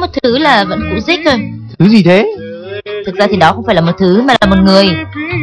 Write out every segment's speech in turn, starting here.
một thứ là vẫn cũ dích thôi. Thứ gì thế? Thực ra thì đó không phải là một thứ mà là một người.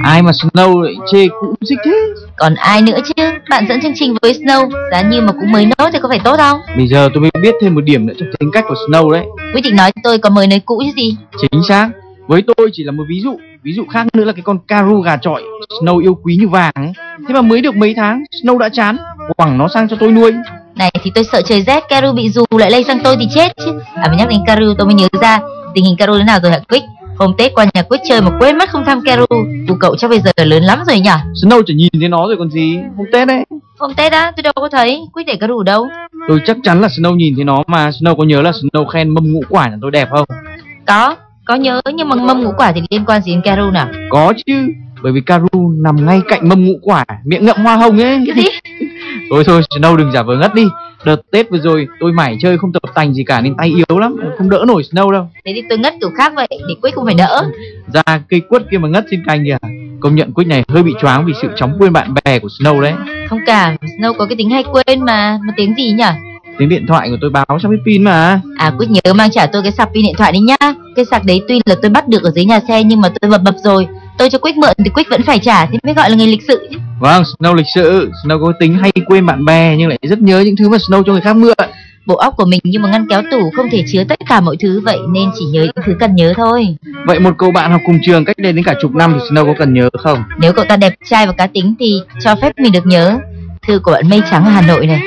Ai mà Snow lại chê cũ dích thế? Còn ai nữa chứ? Bạn dẫn chương trình với Snow Giá như mà cũng mới nốt thì có phải tốt không? Bây giờ tôi mới biết thêm một điểm nữa trong tính cách của Snow đấy. Quyết định nói tôi có mới nơi cũ chứ gì? Chính xác. Với tôi chỉ là một ví dụ. Ví dụ khác nữa là cái con Karu gà trọi. Snow yêu quý như vàng ấy. Thế mà mới được mấy tháng Snow đã chán Quẳng nó sang cho tôi nuôi. Này thì tôi sợ trời rét Karu bị dù lại lây sang tôi thì chết chứ. À mà nhắc đến Karu tôi mới nhớ ra Tình hình Karu thế nào rồi hả Quick? Hôm Tết qua nhà Quick chơi mà quên mất không thăm Karu. Cụ cậu chắc bây giờ lớn lắm rồi nhỉ? Snow chỉ nhìn thấy nó rồi còn gì. Hôm Tết đấy. Hôm Tết á? Tôi đâu có thấy Quick để Karu ở đâu. Tôi chắc chắn là Snow nhìn thấy nó mà. Snow có nhớ là Snow khen mâm ngũ quả nhà tôi đẹp không? Có Có nhớ nhưng mà mâm ngũ quả thì liên quan gì đến Karu nào? Có chứ Bởi vì Karu nằm ngay cạnh mâm ngũ quả Miệng ngậm hoa hồng ấy. Cái gì Thôi thôi Snow đừng giả vờ ngất đi. Đợt Tết vừa rồi tôi mải chơi không tập tành gì cả nên tay yếu lắm Không đỡ nổi Snow đâu. Thế thì tôi ngất kiểu khác vậy Để Quick không phải đỡ. Ra cây quất kia mà ngất trên cành kìa. Công nhận Quick này hơi bị choáng vì sự chóng quên bạn bè của Snow đấy. Không cả Snow có cái tính hay quên mà Một tiếng gì nhỉ? Tiếng điện thoại của tôi báo sắp hết pin mà. À Quyết nhớ mang trả tôi cái sạc pin điện thoại đi nhá. Cái sạc đấy tuy là tôi bắt được ở dưới nhà xe Nhưng mà tôi bập bập rồi Tôi cho Quyết mượn thì Quyết vẫn phải trả Thế mới gọi là người lịch sự chứ. Vâng, Snow lịch sự. Snow có tính hay quên bạn bè nhưng lại rất nhớ những thứ mà Snow cho người khác mượn. Bộ óc của mình như một ngăn kéo tủ Không thể chứa tất cả mọi thứ Vậy nên chỉ nhớ những thứ cần nhớ thôi. Vậy một cậu bạn học cùng trường cách đây đến cả chục năm thì Snow có cần nhớ không? Nếu cậu ta đẹp trai và cá tính thì cho phép mình được nhớ. Thư của bạn Mây Trắng ở Hà Nội này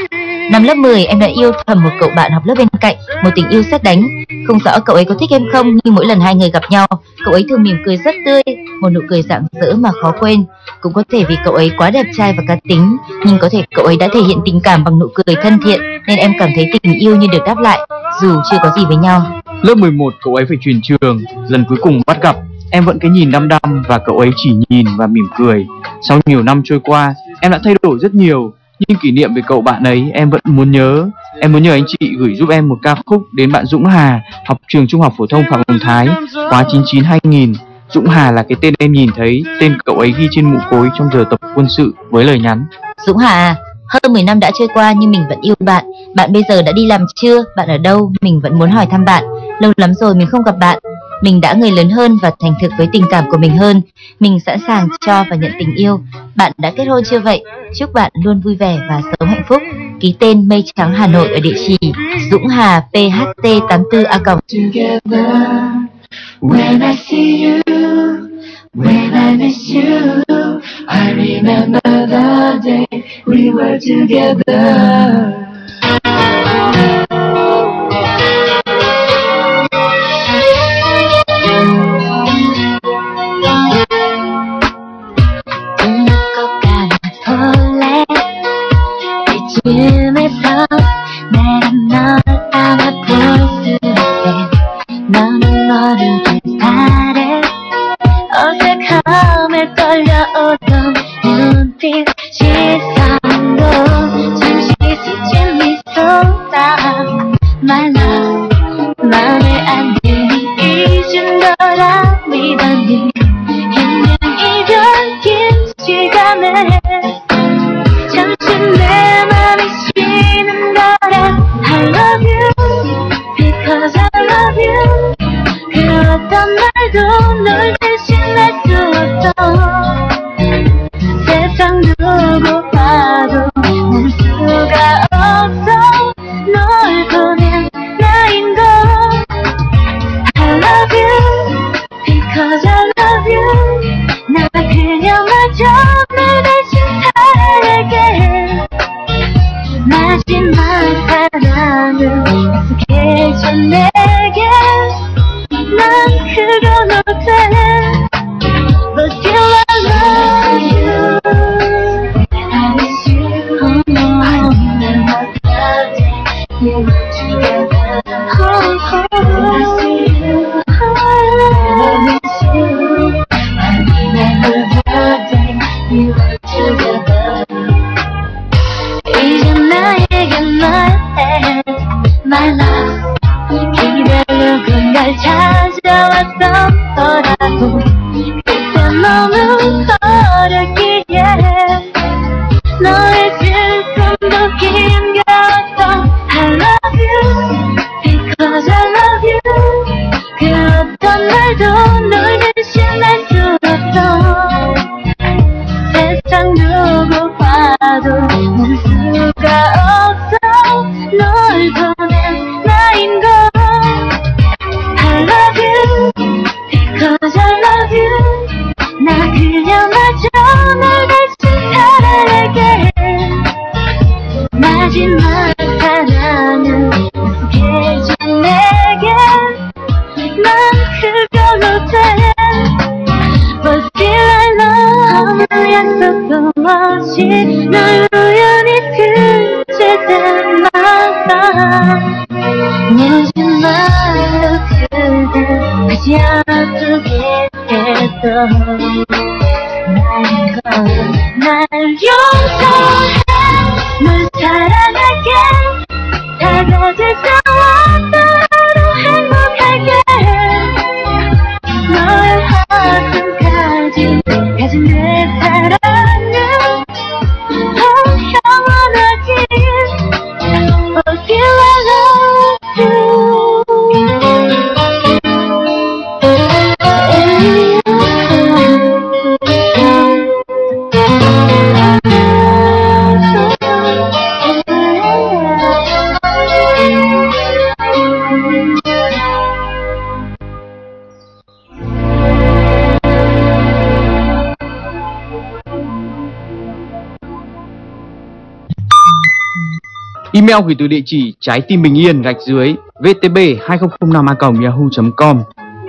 Năm lớp 10 em đã yêu thầm một cậu bạn học lớp bên cạnh, Một tình yêu sét đánh. Không rõ cậu ấy có thích em không, Nhưng mỗi lần hai người gặp nhau, Cậu ấy thường mỉm cười rất tươi, Một nụ cười rạng rỡ mà khó quên. Cũng có thể vì cậu ấy quá đẹp trai và cá tính, Nhưng có thể cậu ấy đã thể hiện tình cảm bằng nụ cười thân thiện, Nên em cảm thấy tình yêu như được đáp lại, Dù chưa có gì với nhau. Lớp 11 cậu ấy phải chuyển trường, Lần cuối cùng bắt gặp. Em vẫn cái nhìn đăm đăm và cậu ấy chỉ nhìn và mỉm cười. Sau nhiều năm trôi qua, Em đã thay đổi rất nhiều. Nhưng kỷ niệm về cậu bạn ấy, em vẫn muốn nhớ. Em muốn nhờ anh chị gửi giúp em một ca khúc đến bạn Dũng Hà, Học trường trung học phổ thông Phạm Hồng Thái, Khóa 99-2000 Dũng Hà là cái tên em nhìn thấy, Tên cậu ấy ghi trên mũ cối trong giờ tập quân sự với lời nhắn. Dũng Hà, hơn 10 năm đã trôi qua nhưng mình vẫn yêu bạn. Bạn bây giờ đã đi làm chưa? Bạn ở đâu? Mình vẫn muốn hỏi thăm bạn. Lâu lắm rồi mình không gặp bạn. Mình đã người lớn hơn và thành thực với tình cảm của mình hơn Mình sẵn sàng cho và nhận tình yêu Bạn đã kết hôn chưa vậy? Chúc bạn luôn vui vẻ và sống hạnh phúc Ký tên Mây Trắng Hà Nội ở địa chỉ Dũng Hà PHT 84A. When I see you, when I miss you, I remember the day we were together. time. Email gửi từ địa chỉ trái tim bình yên gạch dưới vtb 2005 yahoo.com.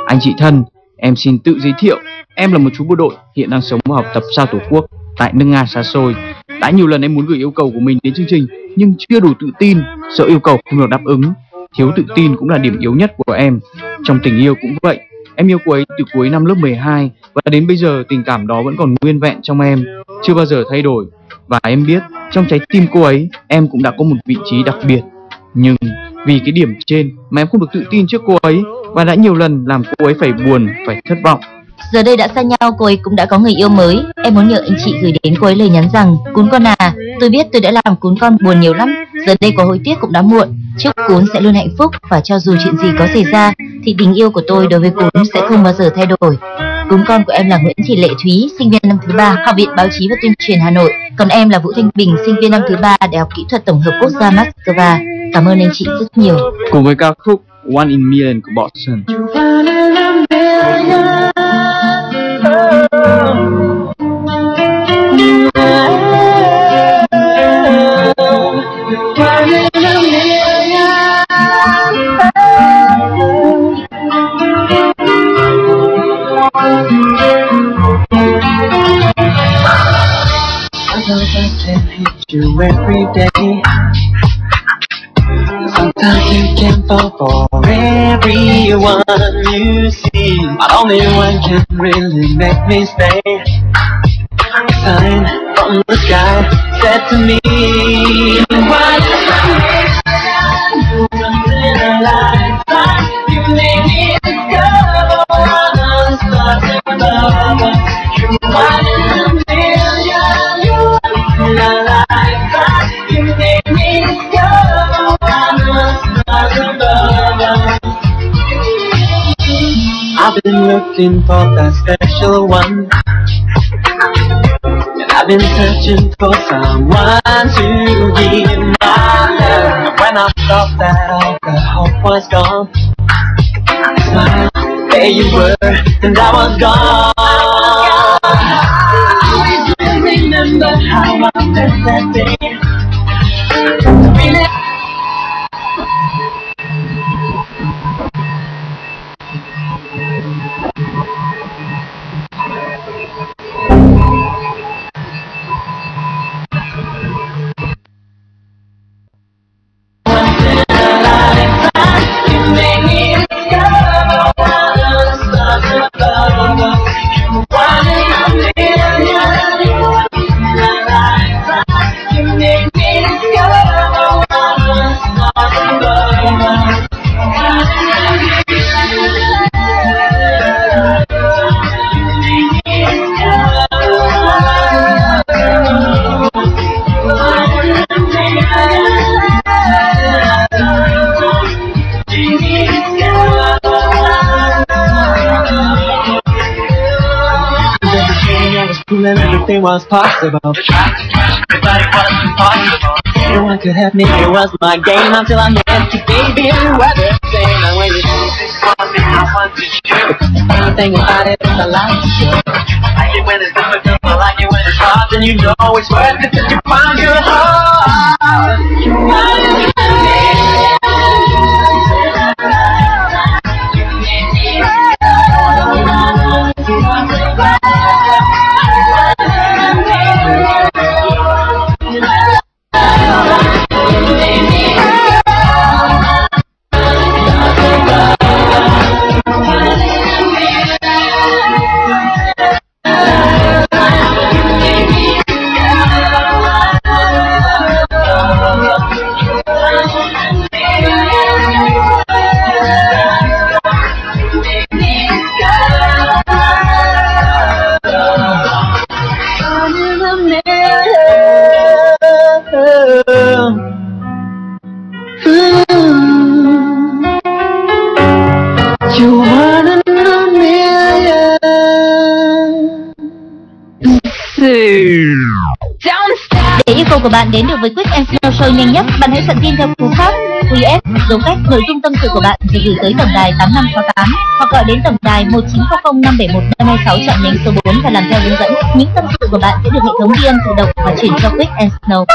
Anh chị thân, em xin tự giới thiệu. Em là một chú bộ đội hiện đang sống và học tập xa tổ quốc tại nước Nga xa xôi. Đã nhiều lần em muốn gửi yêu cầu của mình đến chương trình nhưng chưa đủ tự tin, sợ yêu cầu không được đáp ứng. Thiếu tự tin cũng là điểm yếu nhất của em. Trong tình yêu cũng vậy. Em yêu cô ấy từ cuối năm lớp 12 và đến bây giờ tình cảm đó vẫn còn nguyên vẹn trong em, chưa bao giờ thay đổi. Và em biết trong trái tim cô ấy em cũng đã có một vị trí đặc biệt. Nhưng vì cái điểm trên mà em không được tự tin trước cô ấy và đã nhiều lần làm cô ấy phải buồn, phải thất vọng. Giờ đây đã xa nhau, cô ấy cũng đã có người yêu mới. Em muốn nhờ anh chị gửi đến cô ấy lời nhắn rằng Cún con à, tôi biết tôi đã làm cún con buồn nhiều lắm. Giờ đây có hối tiếc cũng đã muộn. Chúc cún sẽ luôn hạnh phúc và cho dù chuyện gì có xảy ra thì tình yêu của tôi đối với cún sẽ không bao giờ thay đổi. Cún con của em là Nguyễn Thị Lệ Thúy, sinh viên năm thứ ba, Học viện Báo chí và Tuyên truyền Hà Nội. Còn em là Vũ Thanh Bình, sinh viên năm thứ ba, Đại học Kỹ thuật Tổng hợp Quốc gia Moscow. Cảm ơn anh chị rất nhiều. Cùng với ca khúc One in Million của Boston. Every day. Sometimes you can fall for everyone you see, but only one can really make me stay. A sign from the sky said to me, looking for that special one. And I've been searching for someone to give my love. And when I thought that all the hope was gone, I smiled, there you were, and I was gone. I always remember how I felt that day. Everything was possible. Everybody was impossible. No one could have me, it was my game until I met you, baby. You were the same, and when you do things for me, I want to shoot. Anything about it, I like it. I like it when it's difficult, I like it when it's hard, and you know it's worth it till you find your heart. You Để yêu cầu của bạn đến được với Quick and Snow Show nhanh nhất, bạn hãy soạn tin theo cú pháp QS dấu cách nội dung tâm sự của bạn rồi gửi tới tổng đài 8568 hoặc gọi đến tổng đài 1900 571 526 chọn nhánh số 4 và làm theo hướng dẫn. Những tâm sự của bạn sẽ được hệ thống ghi âm tự động và chuyển cho Quick and Snow.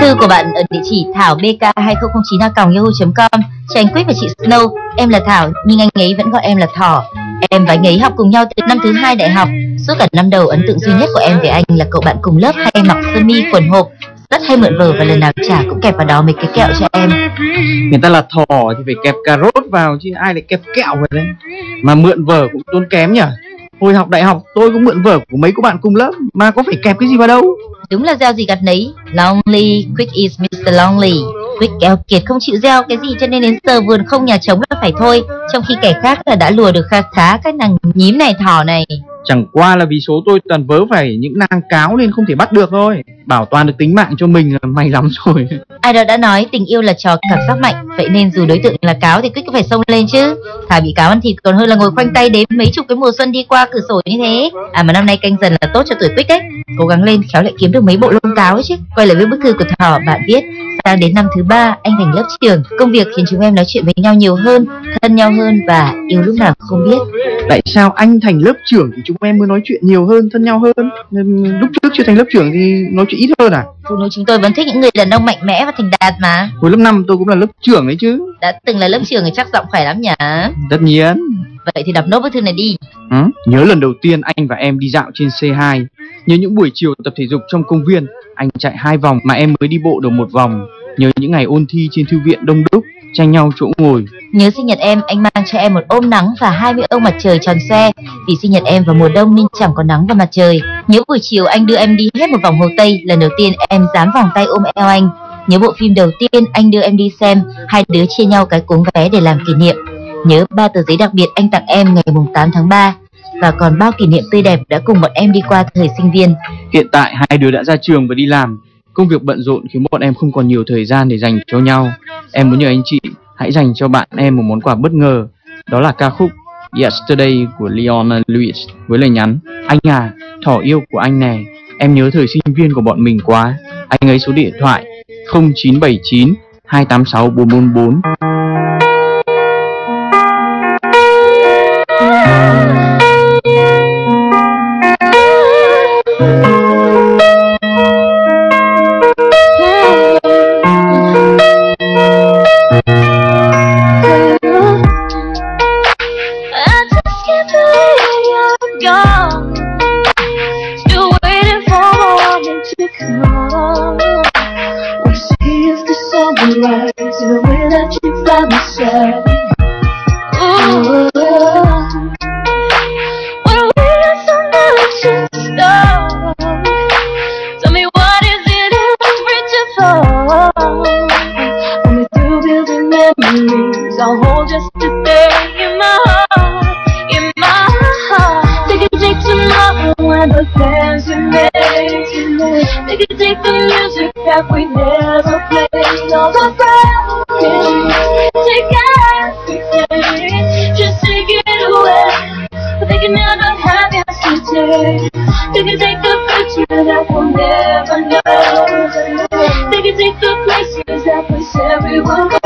Thư của bạn ở địa chỉ thảo bk 2009 yahoo.com Cho anh Quyết và chị Snow Em là Thảo nhưng anh ấy vẫn gọi em là Thỏ Em và anh ấy học cùng nhau từ năm thứ hai đại học. Suốt cả năm đầu ấn tượng duy nhất của em về anh là cậu bạn cùng lớp hay mặc sơ mi quần hộp. Rất hay mượn vở và lần nào trả cũng kẹp vào đó mấy cái kẹo cho em. Người ta là thỏ thì phải kẹp cà rốt vào chứ ai lại kẹp kẹo vào đấy mà mượn vở cũng tốn kém nhỉ hồi học đại học tôi cũng mượn vở của mấy cô bạn cùng lớp mà có phải kẹp cái gì vào đâu? Đúng là gieo gì gặt nấy. Lonely, Quick is Mr. Lonely Quick keo kiệt không chịu gieo cái gì cho nên đến giờ vườn không nhà trống là phải thôi. Trong khi kẻ khác là đã lùa được khá khá các nàng nhím này thỏ này. Chẳng qua là vì số tôi toàn vớ phải những nang cáo nên không thể bắt được thôi. Bảo toàn được tính mạng cho mình là may lắm rồi. Ai đó đã nói tình yêu là trò cảm giác mạnh Vậy nên dù đối tượng là cáo thì Quick cũng phải xông lên chứ. Thà bị cáo ăn thịt còn hơn là ngồi khoanh tay đếm mấy chục cái mùa xuân đi qua cửa sổ như thế. À mà năm nay canh dần là tốt cho tuổi Quick đấy. Cố gắng lên khéo lại kiếm được mấy bộ lông cáo ấy chứ. Quay lại với bức thư của Thỏ bạn viết Sang đến năm thứ ba anh thành lớp trưởng. Công việc khiến chúng em nói chuyện với nhau nhiều hơn Thân nhau hơn và yêu lúc nào không biết. Tại sao anh thành lớp trưởng thì chúng em mới nói chuyện nhiều hơn thân nhau hơn? Nên lúc trước chưa thành lớp trưởng thì nói chuyện ít hơn à? Phụ nữ chúng tôi vẫn thích những người đàn ông mạnh mẽ và thành đạt mà. Hồi lớp năm tôi cũng là lớp trưởng đấy chứ. Đã từng là lớp trưởng thì chắc giọng khỏe lắm nhỉ? Tất nhiên. Vậy thì đọc nốt bức thư này đi. Ừ? Nhớ lần đầu tiên anh và em đi dạo trên C2 Nhớ những buổi chiều tập thể dục trong công viên Anh chạy hai vòng mà em mới đi bộ được một vòng Nhớ những ngày ôn thi trên thư viện đông đúc Tranh nhau chỗ ngồi Nhớ sinh nhật em, anh mang cho em một ôm nắng và 20 ôm mặt trời tròn xe Vì sinh nhật em vào mùa đông nên chẳng có nắng và mặt trời. Nhớ buổi chiều anh đưa em đi hết một vòng Hồ Tây, lần đầu tiên em dám vòng tay ôm eo anh. Nhớ bộ phim đầu tiên anh đưa em đi xem, hai đứa chia nhau cái cuốn vé để làm kỷ niệm. Nhớ ba tờ giấy đặc biệt anh tặng em ngày mùng 8 tháng 3 và còn bao kỷ niệm tươi đẹp đã cùng bọn em đi qua thời sinh viên. Hiện tại hai đứa đã ra trường và đi làm. Công việc bận rộn khiến bọn em không còn nhiều thời gian để dành cho nhau. Em muốn nhờ anh chị hãy dành cho bạn em một món quà bất ngờ. Đó là ca khúc Yesterday của Leona Lewis với lời nhắn Anh à, thỏ yêu của anh nè Em nhớ thời sinh viên của bọn mình quá. Anh ấy số điện thoại 0979 286 444 They can take the future that we'll never know. They can take the places that we said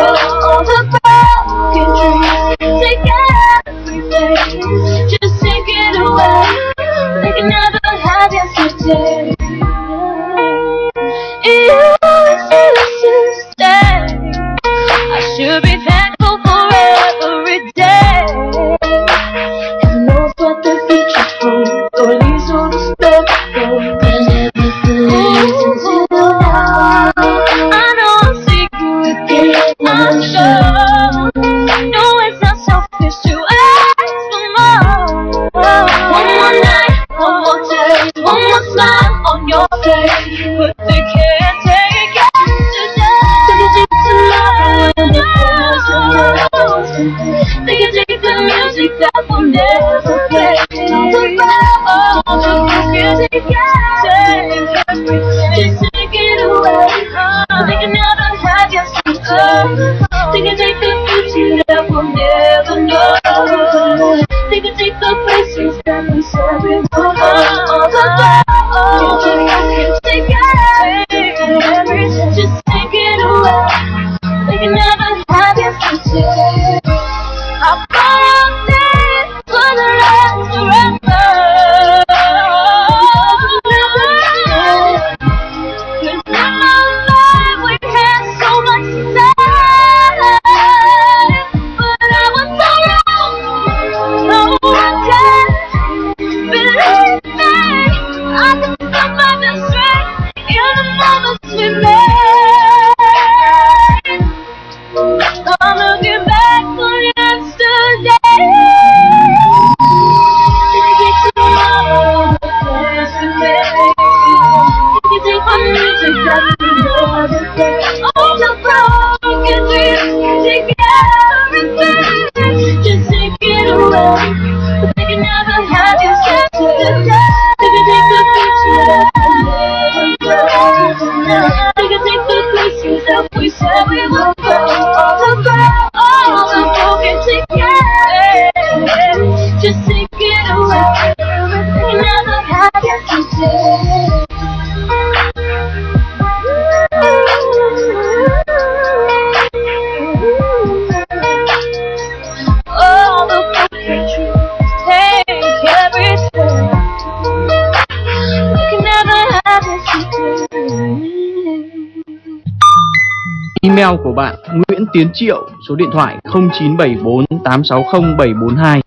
Tiến Triệu, số điện thoại 0974 860 742.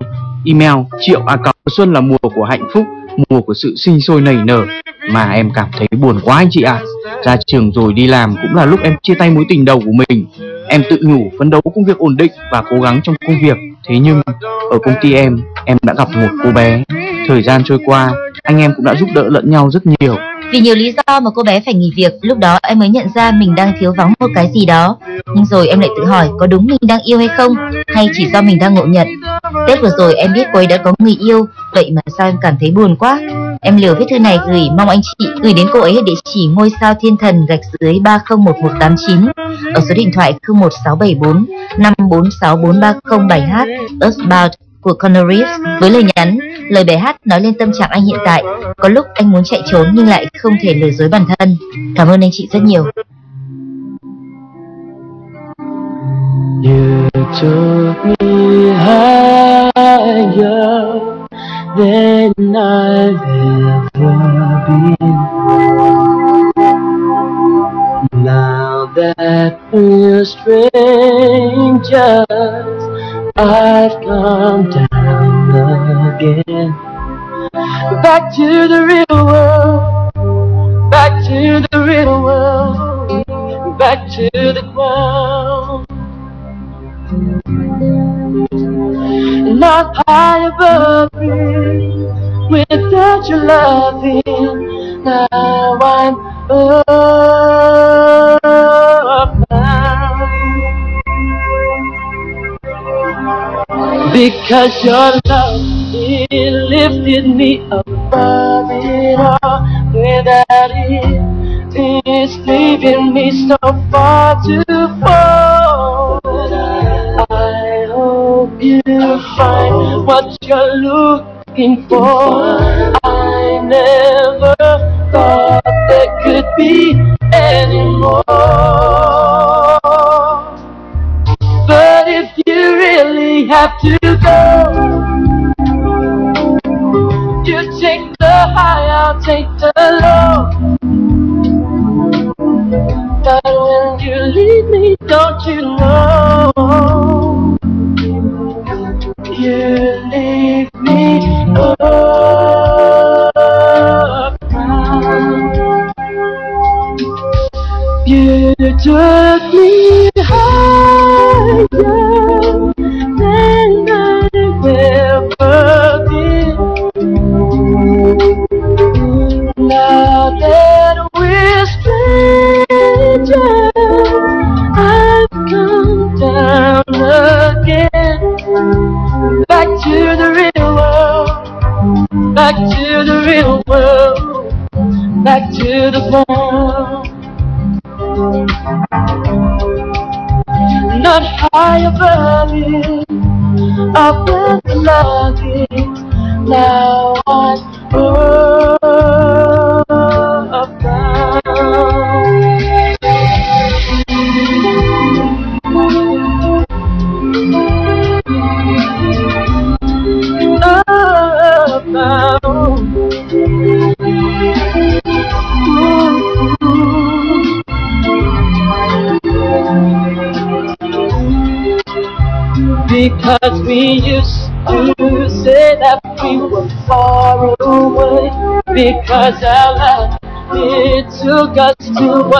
Email triệu a cọc xuân là mùa của hạnh phúc, mùa của sự sinh sôi nảy nở mà em cảm thấy buồn quá anh chị ạ. Ra trường rồi đi làm cũng là lúc em chia tay mối tình đầu của mình. Em tự nhủ phấn đấu công việc ổn định và cố gắng trong công việc. Thế nhưng ở công ty em, em đã gặp một cô bé. Thời gian trôi qua, anh em cũng đã giúp đỡ lẫn nhau rất nhiều. Vì nhiều lý do mà cô bé phải nghỉ việc, lúc đó em mới nhận ra mình đang thiếu vắng một cái gì đó. Nhưng rồi em lại tự hỏi có đúng mình đang yêu hay không, hay chỉ do mình đang ngộ nhận. Tết vừa rồi em biết cô ấy đã có người yêu, vậy mà sao em cảm thấy buồn quá. Em liều viết thư này gửi mong anh chị gửi đến cô ấy ở địa chỉ ngôi sao thiên thần gạch dưới 301189 ở số điện thoại 01674 546430 Earthbound của Connor Reeves với lời nhắn lời bài hát nói lên tâm trạng anh hiện tại. Có lúc anh muốn chạy trốn nhưng lại không thể lừa dối bản thân. Cảm ơn anh chị rất nhiều. You took me higher than I've ever been. Now that we're strangers, I've come down. Again. Back to the real world, back to the real world, back to the ground. Not high above me, without your loving. Now I'm upbound. Because your love, it lifted me above it all. Without it, it's leaving me so far to fall. I hope you find what you're looking for.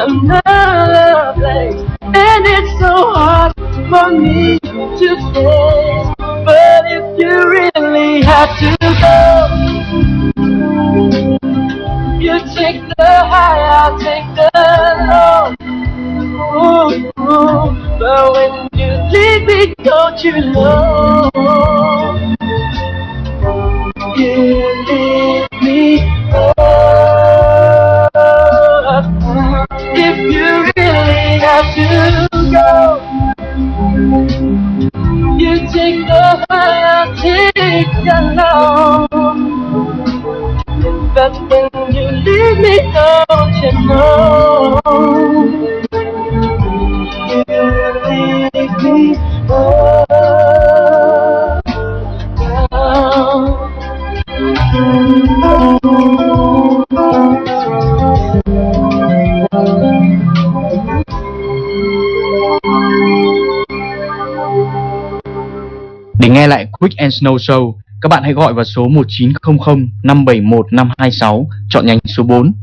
To Quick and Snow Show, các bạn hãy gọi vào số 1900 571 526, chọn nhánh số 4.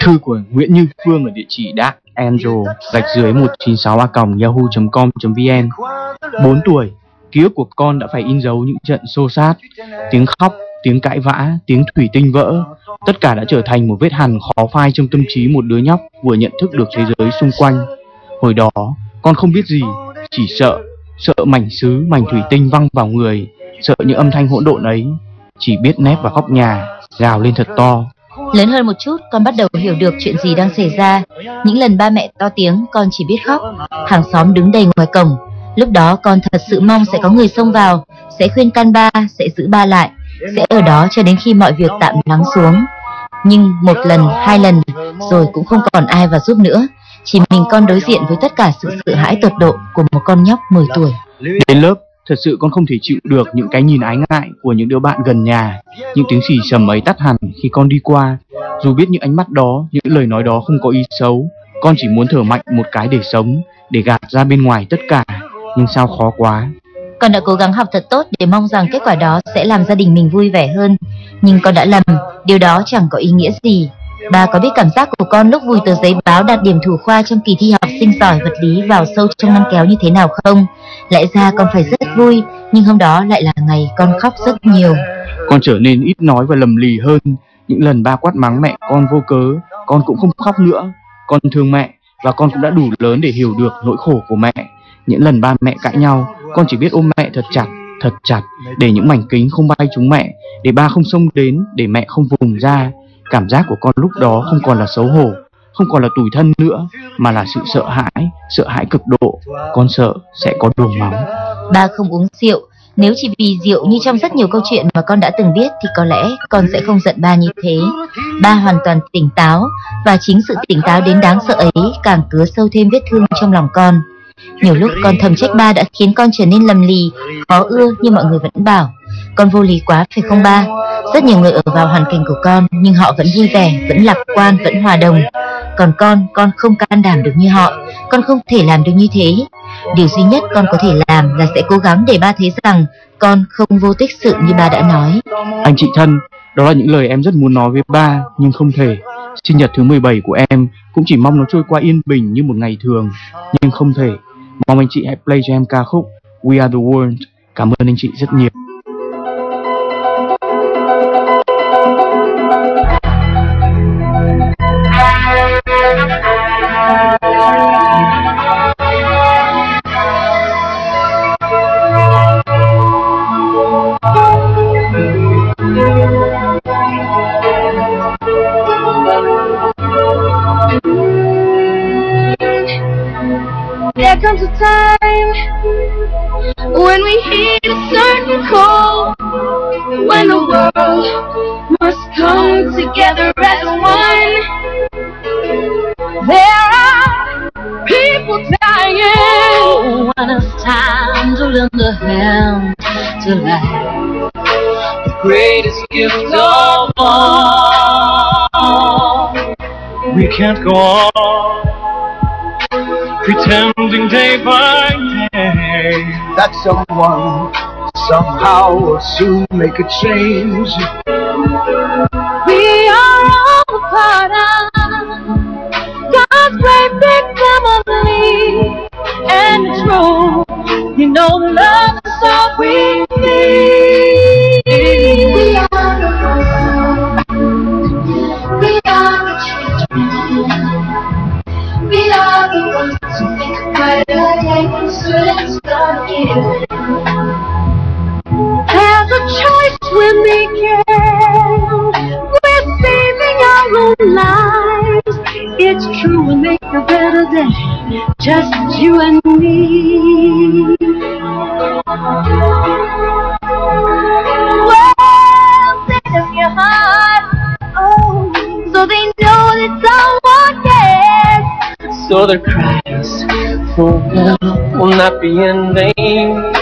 Thư của Nguyễn Như Phương ở địa chỉ dark angel gạch dưới 196 a yahoo.com.vn 4 tuổi ký ức của con đã phải in dấu những trận xô xát tiếng khóc tiếng cãi vã tiếng thủy tinh vỡ tất cả đã trở thành một vết hằn khó phai trong tâm trí một đứa nhóc vừa nhận thức được thế giới xung quanh hồi đó con không biết gì chỉ sợ sợ mảnh sứ mảnh thủy tinh văng vào người sợ những âm thanh hỗn độn ấy chỉ biết nép vào góc nhà gào lên thật to Lớn hơn một chút, con bắt đầu hiểu được chuyện gì đang xảy ra. Những lần ba mẹ to tiếng, con chỉ biết khóc. Hàng xóm đứng đầy ngoài cổng. Lúc đó con thật sự mong sẽ có người xông vào, sẽ khuyên can ba, sẽ giữ ba lại, sẽ ở đó cho đến khi mọi việc tạm lắng xuống. Nhưng một lần, hai lần, rồi cũng không còn ai vào giúp nữa. Chỉ mình con đối diện với tất cả sự sợ hãi tột độ của một con nhóc 10 tuổi. Đến lớp, thật sự con không thể chịu được những cái nhìn ái ngại của những đứa bạn gần nhà. Những tiếng xì sầm ấy tắt hẳn khi con đi qua. Dù biết những ánh mắt đó, những lời nói đó không có ý xấu, con chỉ muốn thở mạnh một cái để sống, để gạt ra bên ngoài tất cả. Nhưng sao khó quá. Con đã cố gắng học thật tốt để mong rằng kết quả đó sẽ làm gia đình mình vui vẻ hơn. Nhưng con đã lầm, điều đó chẳng có ý nghĩa gì. Bà có biết cảm giác của con lúc vùi tờ giấy báo đạt điểm thủ khoa trong kỳ thi học sinh giỏi vật lý vào sâu trong ngăn kéo như thế nào không? Lẽ ra con phải rất vui, nhưng hôm đó lại là ngày con khóc rất nhiều. Con trở nên ít nói và lầm lì hơn. Những lần ba quát mắng mẹ con vô cớ, con cũng không khóc nữa. Con thương mẹ và con cũng đã đủ lớn để hiểu được nỗi khổ của mẹ. Những lần ba mẹ cãi nhau, con chỉ biết ôm mẹ thật chặt, thật chặt để những mảnh kính không bay trúng mẹ, để ba không xông đến, để mẹ không vùng ra. Cảm giác của con lúc đó không còn là xấu hổ, không còn là tủi thân nữa, mà là sự sợ hãi, sợ hãi cực độ. Con sợ sẽ có đồ máu. Ba không uống rượu, nếu chỉ vì rượu như trong rất nhiều câu chuyện mà con đã từng biết thì có lẽ con sẽ không giận ba như thế. Ba hoàn toàn tỉnh táo và chính sự tỉnh táo đến đáng sợ ấy càng cứa sâu thêm vết thương trong lòng con. Nhiều lúc con thầm trách ba đã khiến con trở nên lầm lì, khó ưa nhưng mọi người vẫn bảo con vô lý quá phải không ba? Rất nhiều người ở vào hoàn cảnh của con nhưng họ vẫn vui vẻ, vẫn lạc quan, vẫn hòa đồng. Còn con, con không can đảm được như họ, con không thể làm được như thế. Điều duy nhất con có thể làm là sẽ cố gắng để ba thấy rằng con không vô tích sự như ba đã nói. Anh chị thân, đó là những lời em rất muốn nói với ba nhưng không thể. Sinh nhật thứ 17 của em cũng chỉ mong nó trôi qua yên bình như một ngày thường nhưng không thể. Mong anh chị hãy play cho em ca khúc We Are The World. Cảm ơn anh chị rất nhiều. Hit a certain call, when the world must come together as one. There are people dying oh, when it's time to lend a hand to life. The greatest gift of all. We can't go on pretending day by somehow we'll soon make a change. We are all part of not be in vain.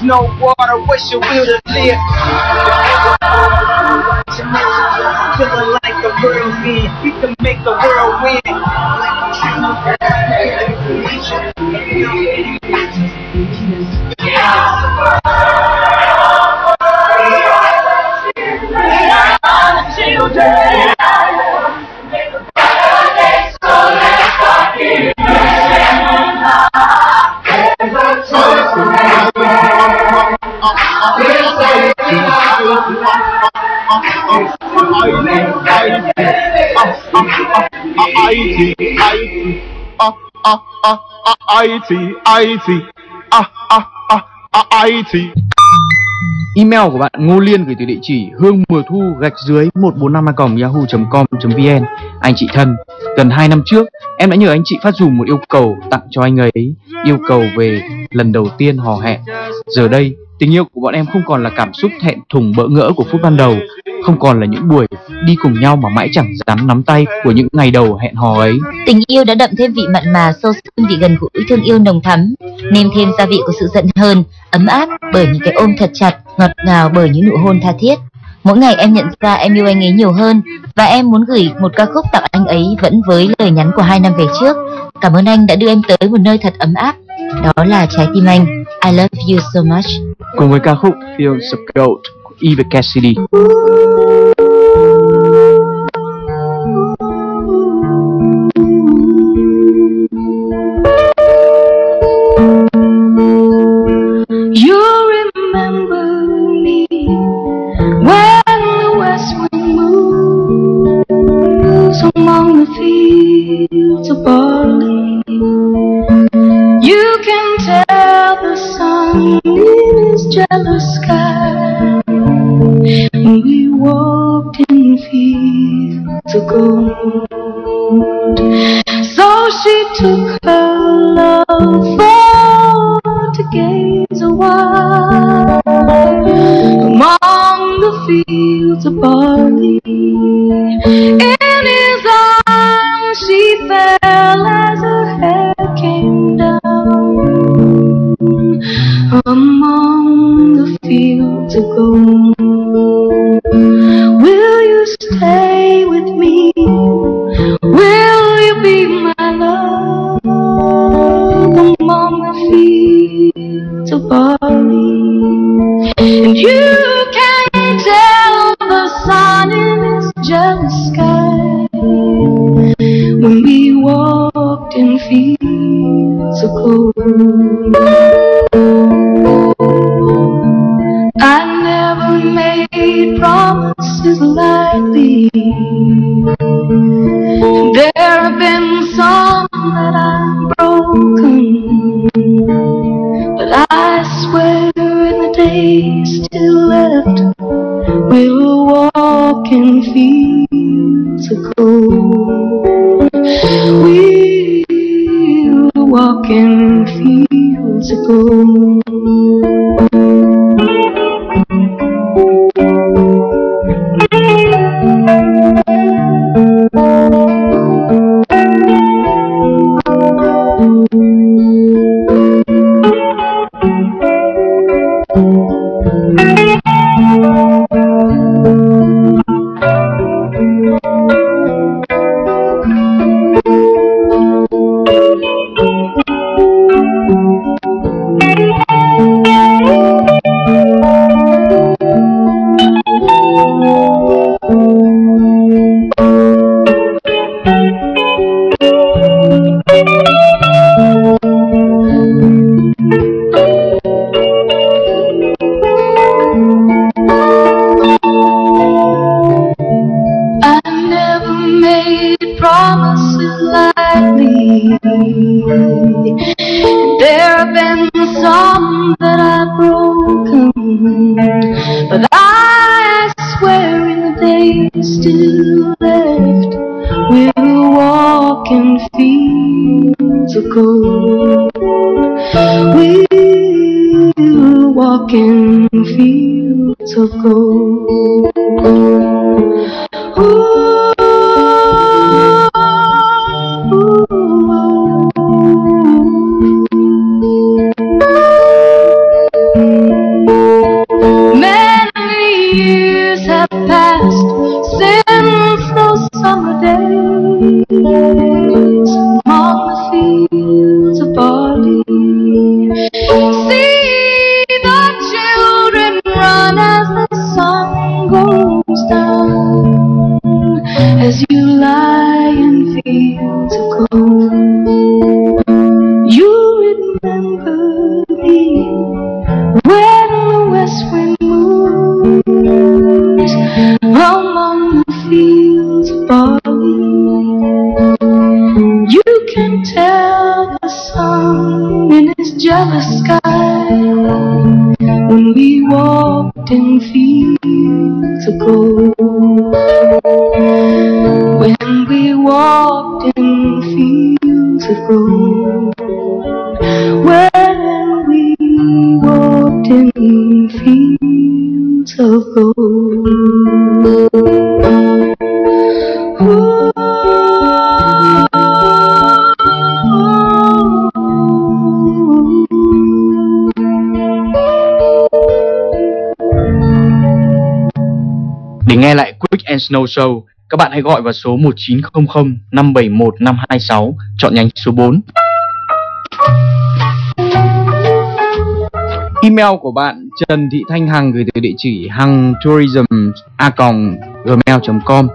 No water, what's your will to live? Watch your mental, feeling like the world end. We can make the world win. Ah, ah, IT, IT, ah, ah, ah, ah, IT. Email của bạn Ngô Liên gửi từ địa chỉ hương mùa thu gạch dưới 145 yahoo.com.vn Anh chị thân, gần 2 năm trước em đã nhờ anh chị phát dùm một yêu cầu tặng cho anh ấy Yêu cầu về lần đầu tiên hò hẹn. Giờ đây, tình yêu của bọn em không còn là cảm xúc thẹn thùng bỡ ngỡ của phút ban đầu Không còn là những buổi đi cùng nhau mà mãi chẳng dám nắm tay của những ngày đầu hẹn hò ấy Tình yêu đã đậm thêm vị mặn mà sâu sắc vị gần gũi thương yêu nồng thắm, nêm thêm gia vị của sự giận hờn, ấm áp bởi những cái ôm thật chặt, ngọt ngào bởi những nụ hôn tha thiết. Mỗi ngày em nhận ra em yêu anh ấy nhiều hơn và em muốn gửi một ca khúc tặng anh ấy vẫn với lời nhắn của hai năm về trước. Cảm ơn anh đã đưa em tới một nơi thật ấm áp. Đó là trái tim anh. I love you so much. Cùng với ca khúc Feel of Gold của Eva Cassidy lại Snow Show, các bạn hãy gọi vào số 1900 571 526, chọn nhánh số 4. Email của bạn Trần Thị Thanh Hằng gửi từ địa chỉ hangtourism@gmail.com.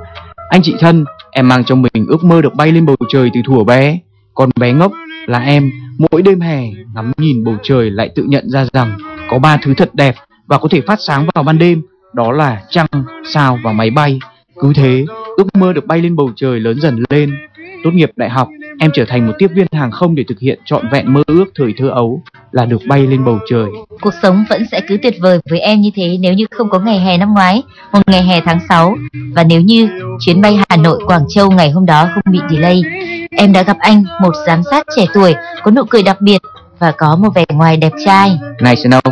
Anh chị thân, em mang trong mình ước mơ được bay lên bầu trời từ thuở bé. Còn bé ngốc là em, mỗi đêm hè ngắm nhìn bầu trời lại tự nhận ra rằng có ba thứ thật đẹp và có thể phát sáng vào ban đêm, đó là trăng, sao và máy bay. Cứ thế, ước mơ được bay lên bầu trời lớn dần lên. Tốt nghiệp đại học, em trở thành một tiếp viên hàng không để thực hiện trọn vẹn mơ ước thời thơ ấu là được bay lên bầu trời. Cuộc sống vẫn sẽ cứ tuyệt vời với em như thế nếu như không có ngày hè năm ngoái, một ngày hè tháng 6 và nếu như chuyến bay Hà Nội Quảng Châu ngày hôm đó không bị delay. Em đã gặp anh, một giám sát trẻ tuổi, có nụ cười đặc biệt và có một vẻ ngoài đẹp trai. Này Snow,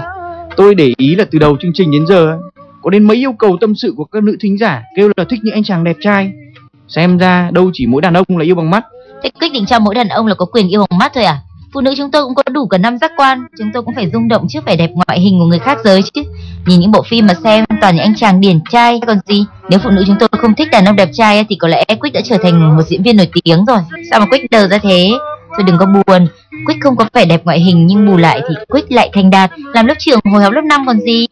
tôi để ý là từ đầu chương trình đến giờ có đến mấy yêu cầu tâm sự của các nữ thính giả kêu là thích những anh chàng đẹp trai. Xem ra đâu chỉ mỗi đàn ông là yêu bằng mắt. Thế quyết định cho mỗi đàn ông là có quyền yêu bằng mắt thôi à? Phụ nữ chúng tôi cũng có đủ cả năm giác quan, chúng tôi cũng phải rung động trước vẻ đẹp ngoại hình của người khác giới chứ. Nhìn những bộ phim mà xem toàn những anh chàng điển trai còn gì. Nếu phụ nữ chúng tôi không thích đàn ông đẹp trai thì có lẽ Quyết đã trở thành một diễn viên nổi tiếng rồi. Sao mà Quyết đờ ra thế? Thôi đừng có buồn, Quyết không có vẻ đẹp ngoại hình nhưng bù lại thì Quyết lại thành đạt, làm lớp trưởng hồi học lớp 5 còn gì.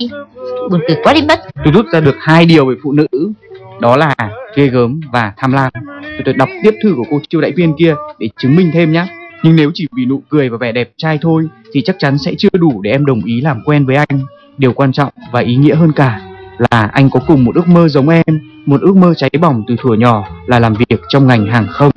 Buồn cười quá đi mất. Tôi rút ra được hai điều về phụ nữ, đó là ghê gớm và tham lam. Tôi, tôi đọc tiếp thư của cô chiêu đại viên kia để chứng minh thêm nhé. Nhưng nếu chỉ vì nụ cười và vẻ đẹp trai thôi thì chắc chắn sẽ chưa đủ để em đồng ý làm quen với anh. Điều quan trọng và ý nghĩa hơn cả là anh có cùng một ước mơ giống em, một ước mơ cháy bỏng từ thuở nhỏ là làm việc trong ngành hàng không.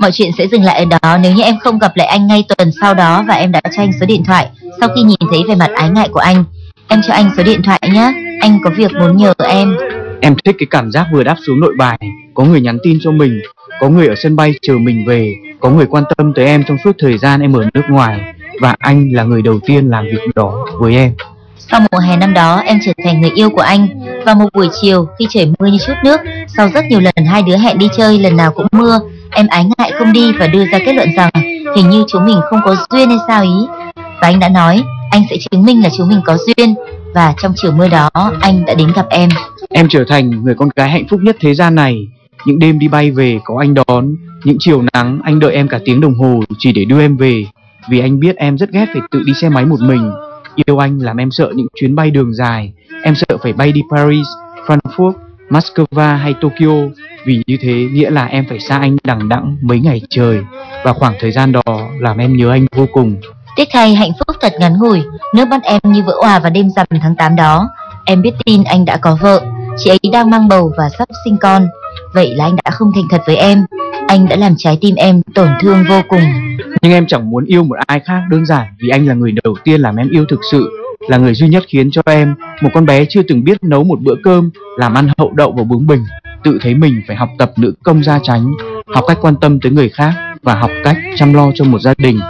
Mọi chuyện sẽ dừng lại ở đó nếu như em không gặp lại anh ngay tuần sau đó và em đã cho anh số điện thoại sau khi nhìn thấy vẻ mặt ái ngại của anh. Em cho anh số điện thoại nhé, anh có việc muốn nhờ em. Em thích cái cảm giác vừa đáp xuống nội bài, có người nhắn tin cho mình, có người ở sân bay chờ mình về, có người quan tâm tới em trong suốt thời gian em ở nước ngoài và anh là người đầu tiên làm việc đó với em. Sau mùa hè năm đó, em trở thành người yêu của anh. Vào một buổi chiều, khi trời mưa như chút nước, sau rất nhiều lần hai đứa hẹn đi chơi, lần nào cũng mưa, em ái ngại không đi và đưa ra kết luận rằng hình như chúng mình không có duyên hay sao ý. Và anh đã nói, anh sẽ chứng minh là chúng mình có duyên. Và trong chiều mưa đó, anh đã đến gặp em. Em trở thành người con gái hạnh phúc nhất thế gian này. Những đêm đi bay về có anh đón, những chiều nắng anh đợi em cả tiếng đồng hồ chỉ để đưa em về. Vì anh biết em rất ghét phải tự đi xe máy một mình. Yêu anh làm em sợ những chuyến bay đường dài. Em sợ phải bay đi Paris, Frankfurt, Moscow hay Tokyo. Vì như thế nghĩa là em phải xa anh đằng đẵng mấy ngày trời. Và khoảng thời gian đó làm em nhớ anh vô cùng. Tiếc thay hạnh phúc thật ngắn ngủi, nước mắt em như vỡ òa vào đêm rằm tháng 8 đó. Em biết tin anh đã có vợ, chị ấy đang mang bầu và sắp sinh con. Vậy là anh đã không thành thật với em. Anh đã làm trái tim em tổn thương vô cùng. Nhưng em chẳng muốn yêu một ai khác đơn giản vì anh là người đầu tiên làm em yêu thực sự, là người duy nhất khiến cho em, một con bé chưa từng biết nấu một bữa cơm, làm ăn hậu đậu và bướng bỉnh, tự thấy mình phải học tập nữ công gia tránh, học cách quan tâm tới người khác và học cách chăm lo cho một gia đình.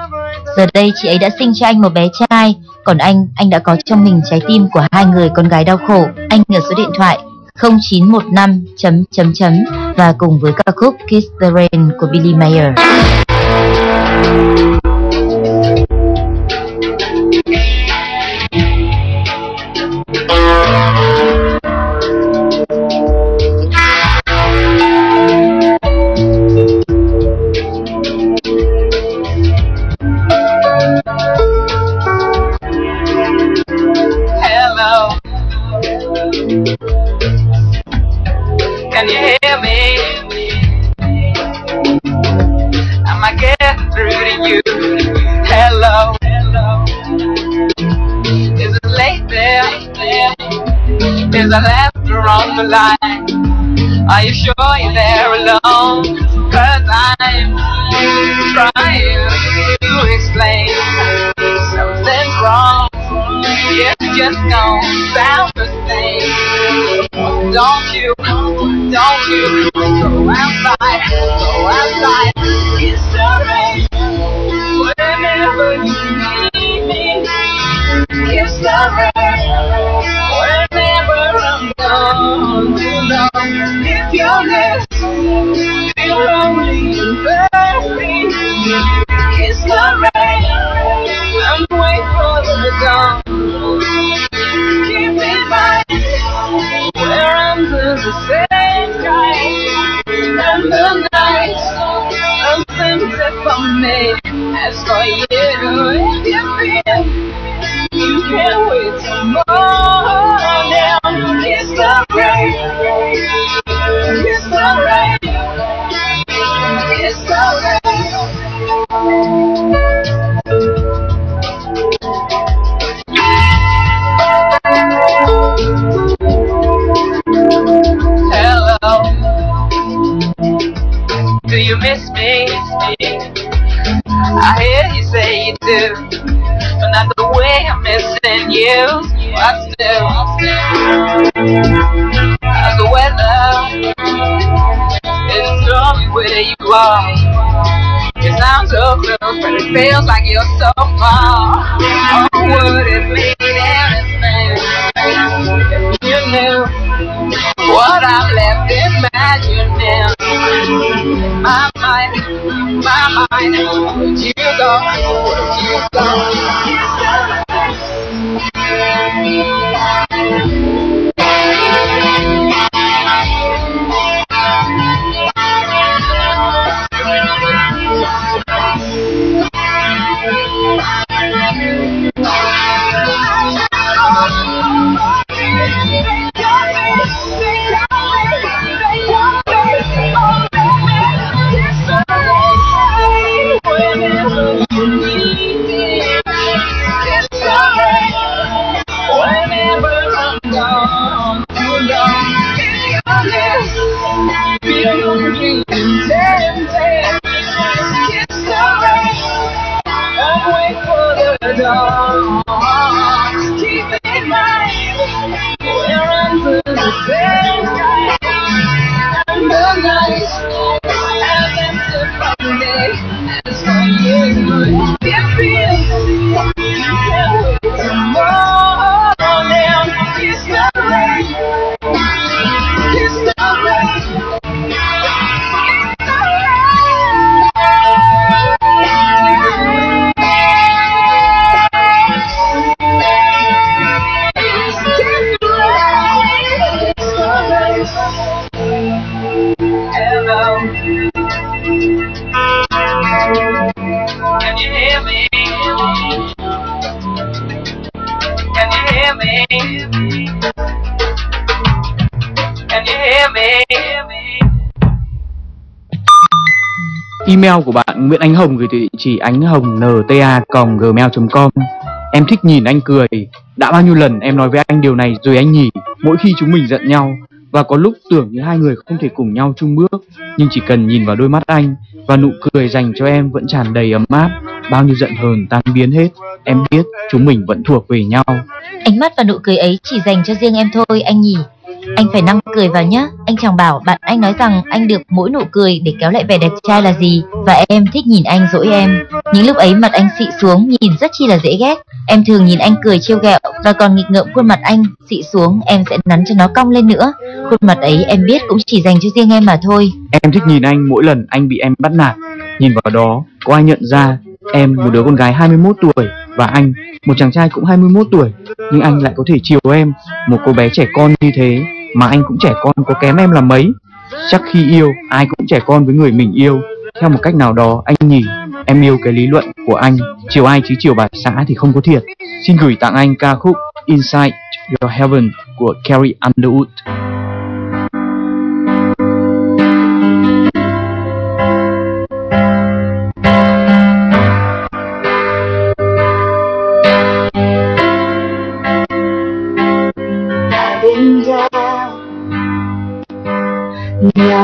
Giờ đây chị ấy đã sinh cho anh một bé trai, còn anh, anh đã có trong mình trái tim của hai người con gái đau khổ. Anh nhờ số điện thoại 0915 chấm chấm chấm và cùng với ca khúc Kiss the Rain của Billy Mayer. Can you hear me? I'ma get through to you. Hello. Is it late there? Is a laughter on the line? Are you sure you're there alone? Cause I'm trying to explain something's wrong. Yeah, just don't sound the same. Don't you? don't you go outside, go outside, it's the rain. Whenever you need me, it's the rain. Whenever I'm gone too long, if you're less, feel lonely and thirsty, it's the rain. I'm waiting for the dawn. Keep in mind where I'm just the same. olhar. Email của bạn Nguyễn Anh Hồng gửi từ địa chỉ ánh hồng nta gmail.com Em thích nhìn anh cười. Đã bao nhiêu lần em nói với anh điều này rồi anh nhỉ? Mỗi khi chúng mình giận nhau, Và có lúc tưởng như hai người không thể cùng nhau chung bước, Nhưng chỉ cần nhìn vào đôi mắt anh, Và nụ cười dành cho em vẫn tràn đầy ấm áp, Bao nhiêu giận hờn tan biến hết, Em biết chúng mình vẫn thuộc về nhau. Ánh mắt và nụ cười ấy chỉ dành cho riêng em thôi, anh nhỉ? Anh phải năng cười vào nhá. Anh chàng bảo, bạn anh nói rằng anh được mỗi nụ cười để kéo lại vẻ đẹp trai là gì? Và em thích nhìn anh dỗi em. Những lúc ấy mặt anh xị xuống nhìn rất chi là dễ ghét. Em thường nhìn anh cười trêu ghẹo Và còn nghịch ngợm khuôn mặt anh xị xuống, em sẽ nắn cho nó cong lên nữa. Khuôn mặt ấy em biết cũng chỉ dành cho riêng em mà thôi. Em thích nhìn anh mỗi lần anh bị em bắt nạt. Nhìn vào đó, có ai nhận ra Em một đứa con gái 21 tuổi? Và anh, một chàng trai cũng 21 tuổi, Nhưng anh lại có thể chiều em, Một cô bé trẻ con như thế, Mà anh cũng trẻ con có kém em là mấy. Chắc khi yêu, ai cũng trẻ con với người mình yêu. Theo một cách nào đó, anh nhỉ, Em yêu cái lý luận của anh. Chiều ai chứ chiều bà xã thì không có thiệt. Xin gửi tặng anh ca khúc Inside Your Heaven của Carrie Underwood.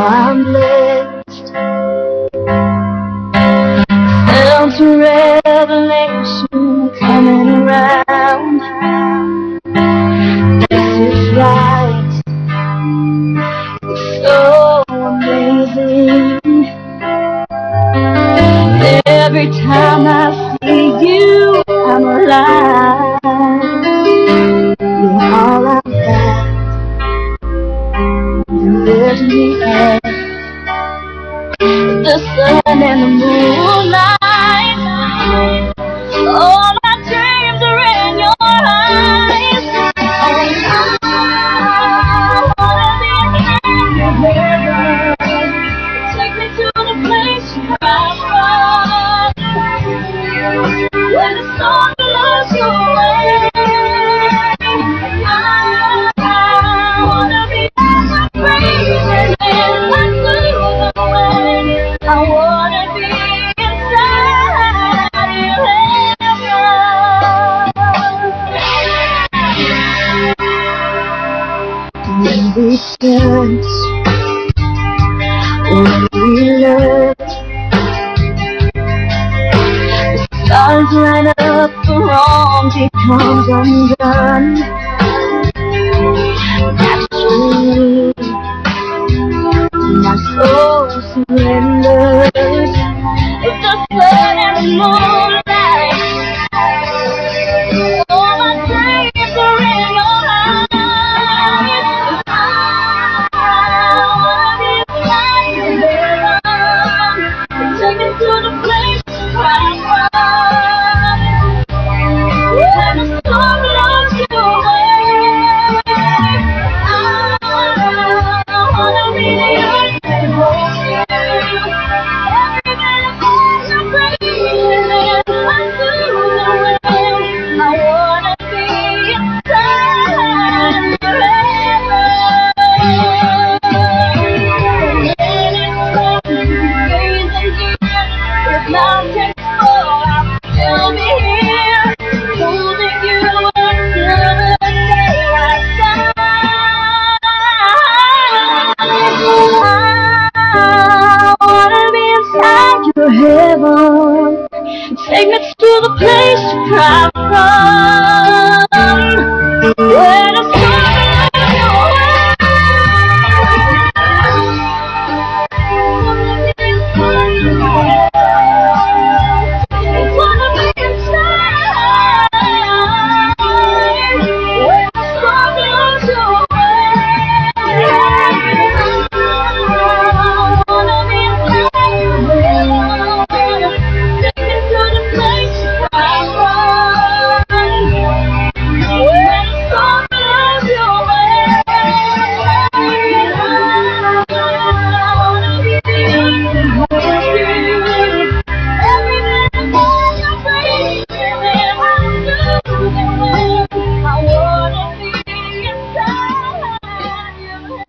I'm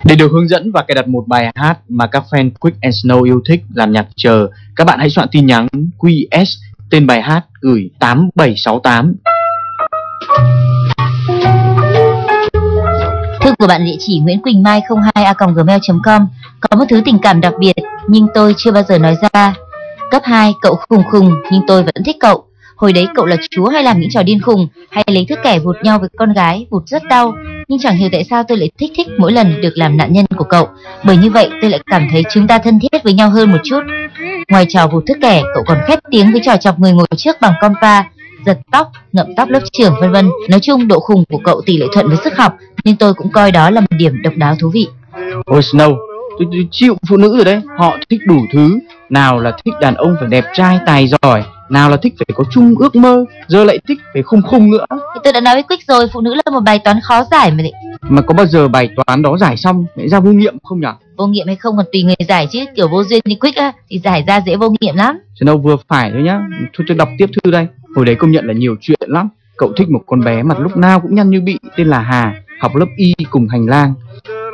Để được hướng dẫn và cài đặt một bài hát mà các fan Quick and Snow yêu thích làm nhạc chờ, các bạn hãy soạn tin nhắn QS tên bài hát gửi 8768. Thư của bạn địa chỉ Nguyễn Quỳnh Mai 02a.gmail.com Có một thứ tình cảm đặc biệt nhưng tôi chưa bao giờ nói ra. Cấp 2, cậu khùng khùng nhưng tôi vẫn thích cậu. Hồi đấy cậu là chúa hay làm những trò điên khùng hay lấy thước kẻ vụt nhau với con gái, vụt rất đau. Nhưng chẳng hiểu tại sao tôi lại thích thích mỗi lần được làm nạn nhân của cậu. Bởi như vậy tôi lại cảm thấy chúng ta thân thiết với nhau hơn một chút. Ngoài trò vụt thước kẻ, cậu còn khét tiếng với trò chọc người ngồi trước bằng compa, giật tóc, ngậm tóc lớp trưởng vân vân. Nói chung độ khùng của cậu tỷ lệ thuận với sức học, nên tôi cũng coi đó là một điểm độc đáo thú vị. Ôi Snow, tôi, tôi chịu phụ nữ rồi đấy. Họ thích đủ thứ. Nào là thích đàn ông phải đẹp trai, tài giỏi. Nào là thích phải có chung ước mơ. Giờ lại thích phải khùng khùng nữa. Thì tôi đã nói với Quick rồi, phụ nữ là một bài toán khó giải mà đấy. Mà có bao giờ bài toán đó giải xong lại ra vô nghiệm không nhỉ? Vô nghiệm hay không còn tùy người giải chứ, kiểu vô duyên như Quick á, thì giải ra dễ vô nghiệm lắm. Snow vừa phải thôi nhá. Thôi tôi đọc tiếp thư đây. Hồi đấy công nhận là nhiều chuyện lắm. Cậu thích một con bé mặt lúc nào cũng nhăn như bị tên là Hà, học lớp Y cùng hành lang.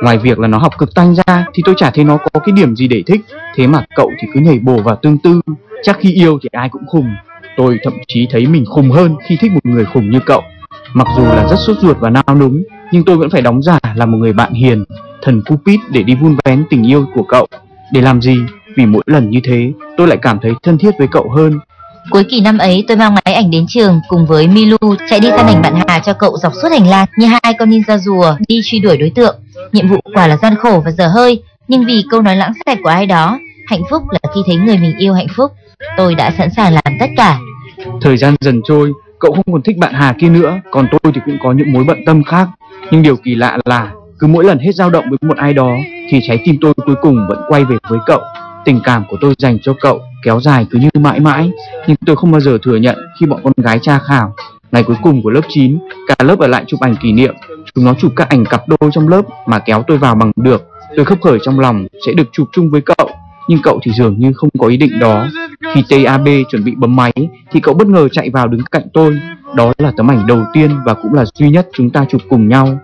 Ngoài việc là nó học cực tanh ra thì tôi chả thấy nó có cái điểm gì để thích. Thế mà cậu thì cứ nhảy bổ vào tương tư. Chắc khi yêu thì ai cũng khùng. Tôi thậm chí thấy mình khùng hơn khi thích một người khùng như cậu. Mặc dù là rất sốt ruột và nao núng, nhưng tôi vẫn phải đóng giả là một người bạn hiền, thần Cupid để đi vun vén tình yêu của cậu. Để làm gì? Vì mỗi lần như thế, tôi lại cảm thấy thân thiết với cậu hơn. Cuối kỳ năm ấy tôi mang máy ảnh đến trường cùng với Milu chạy đi săn ảnh bạn Hà cho cậu dọc suốt hành lang như hai con ninja rùa đi truy đuổi đối tượng. Nhiệm vụ quả là gian khổ và dở hơi, nhưng vì câu nói lãng xẹt của ai đó, hạnh phúc là khi thấy người mình yêu hạnh phúc. Tôi đã sẵn sàng làm tất cả. Thời gian dần trôi, cậu không còn thích bạn Hà kia nữa, còn tôi thì cũng có những mối bận tâm khác. Nhưng điều kỳ lạ là cứ mỗi lần hết dao động với một ai đó thì trái tim tôi cuối cùng vẫn quay về với cậu. Tình cảm của tôi dành cho cậu kéo dài cứ như mãi mãi, nhưng tôi không bao giờ thừa nhận khi bọn con gái tra khảo. Ngày cuối cùng của lớp 9, cả lớp ở lại chụp ảnh kỷ niệm. Chúng nó chụp các ảnh cặp đôi trong lớp mà kéo tôi vào bằng được. Tôi khấp khởi trong lòng sẽ được chụp chung với cậu nhưng cậu thì dường như không có ý định đó. Khi TAB chuẩn bị bấm máy thì cậu bất ngờ chạy vào đứng cạnh tôi. Đó là tấm ảnh đầu tiên và cũng là duy nhất chúng ta chụp cùng nhau.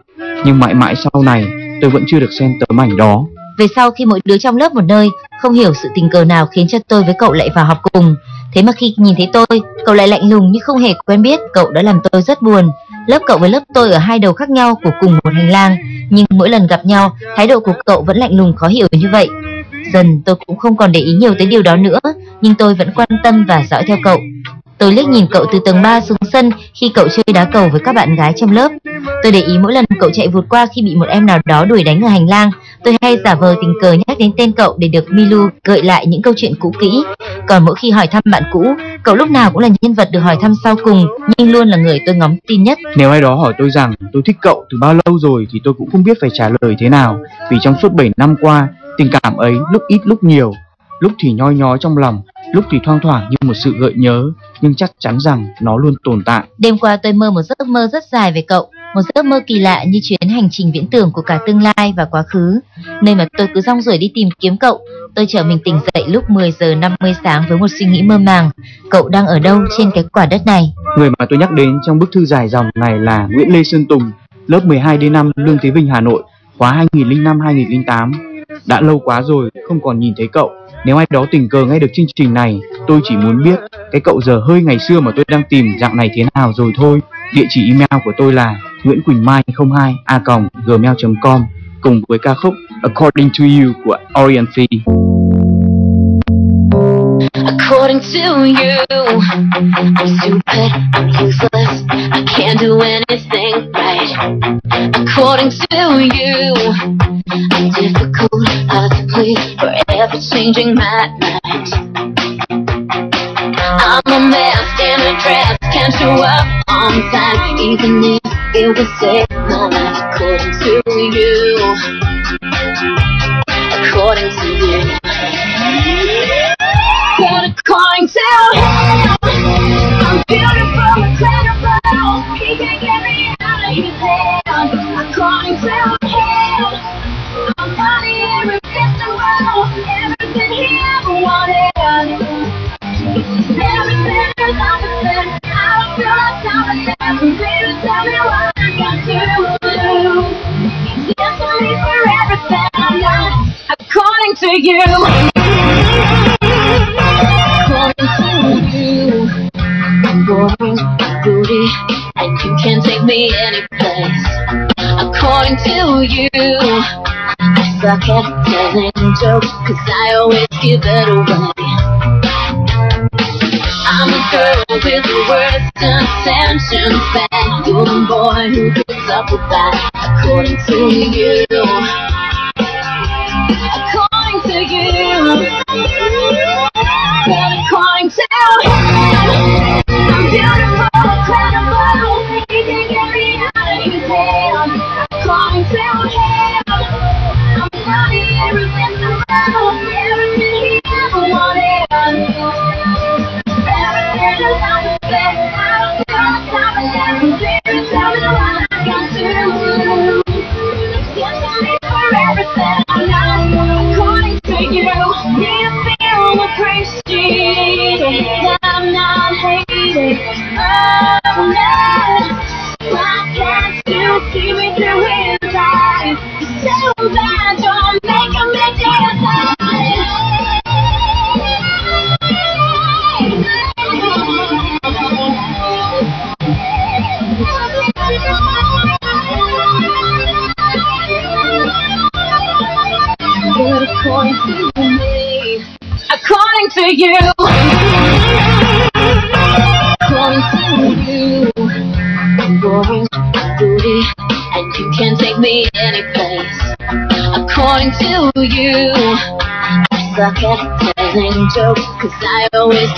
Nhưng mãi mãi sau này tôi vẫn chưa được xem tấm ảnh đó. Về sau khi mỗi đứa trong lớp một nơi, không hiểu sự tình cờ nào khiến cho tôi với cậu lại vào học cùng. Thế mà khi nhìn thấy tôi, cậu lại lạnh lùng như không hề quen biết, cậu đã làm tôi rất buồn. Lớp cậu với lớp tôi ở hai đầu khác nhau của cùng một hành lang, nhưng mỗi lần gặp nhau, thái độ của cậu vẫn lạnh lùng khó hiểu như vậy. Dần tôi cũng không còn để ý nhiều tới điều đó nữa, nhưng tôi vẫn quan tâm và dõi theo cậu. Tôi liếc nhìn cậu từ tầng 3 xuống sân khi cậu chơi đá cầu với các bạn gái trong lớp. Tôi để ý mỗi lần cậu chạy vụt qua khi bị một em nào đó đuổi đánh ở hành lang, tôi hay giả vờ tình cờ nhắc đến tên cậu để được Milu gợi lại những câu chuyện cũ kỹ. Còn mỗi khi hỏi thăm bạn cũ, cậu lúc nào cũng là nhân vật được hỏi thăm sau cùng, nhưng luôn là người tôi ngóng tin nhất. Nếu ai đó hỏi tôi rằng tôi thích cậu từ bao lâu rồi thì tôi cũng không biết phải trả lời thế nào, vì trong suốt 7 năm qua, tình cảm ấy lúc ít lúc nhiều, lúc thì nhoi nhói trong lòng, lúc thì thoang thoảng như một sự gợi nhớ, nhưng chắc chắn rằng nó luôn tồn tại. Đêm qua tôi mơ một giấc mơ rất dài về cậu, một giấc mơ kỳ lạ như chuyến hành trình viễn tưởng của cả tương lai và quá khứ, nơi mà tôi cứ rong ruổi đi tìm kiếm cậu. Tôi chờ mình tỉnh dậy lúc 10 giờ 50 sáng với một suy nghĩ mơ màng, cậu đang ở đâu trên cái quả đất này? Người mà tôi nhắc đến trong bức thư dài dòng này là Nguyễn Lê Sơn Tùng, lớp 12D5 Lương Thế Vinh Hà Nội, khóa 2005-2008. Đã lâu quá rồi không còn nhìn thấy cậu. Nếu ai đó tình cờ nghe được chương trình này, tôi chỉ muốn biết cái cậu giờ hơi ngày xưa mà tôi đang tìm dạng này thế nào rồi thôi. Địa chỉ email của tôi là nguyễn quỳnh mai 02 a gmail.com cùng với ca khúc According to You của Orient Fee. According to you, I'm stupid, I'm useless, I can't do anything right. According to you, I'm difficult, hard to please, forever changing my mind. I'm a mess in a dress, can't show up on time, even if it would save my life. According to you, according to you. To him, I'm beautiful, incredible. He can't get me out of his head. I'm funny, irresistible. Everything he ever wanted. Everything is opposite. I don't feel like tell me what I got to do. He's for everything I'm. According to you. Me anyplace. According to you, I suck at telling jokes, cause I always give it away. I'm a girl with the worst intentions, bad. You're the boy who puts up with that. According to you, according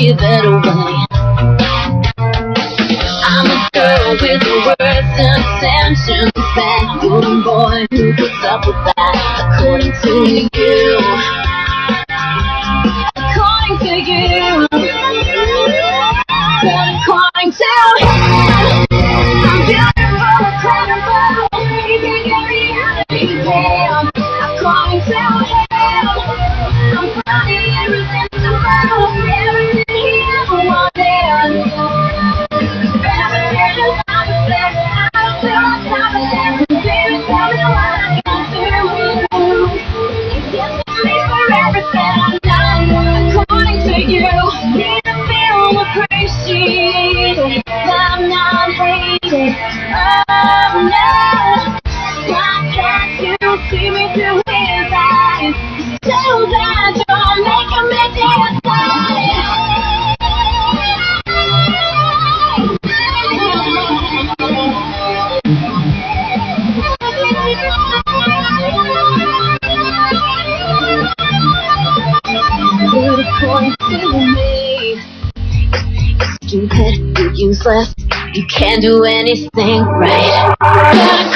you better run. useless. You can't do anything right.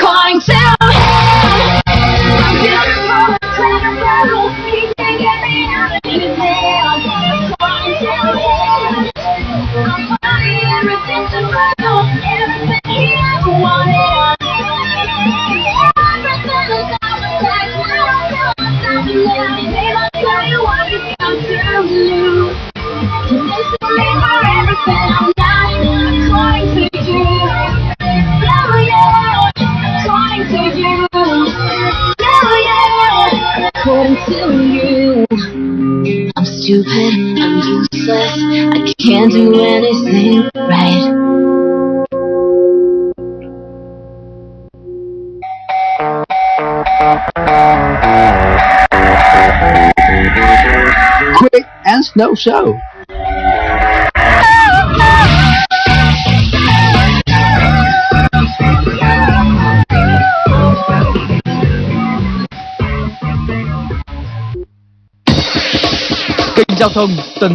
no show. Kênh giao thông tần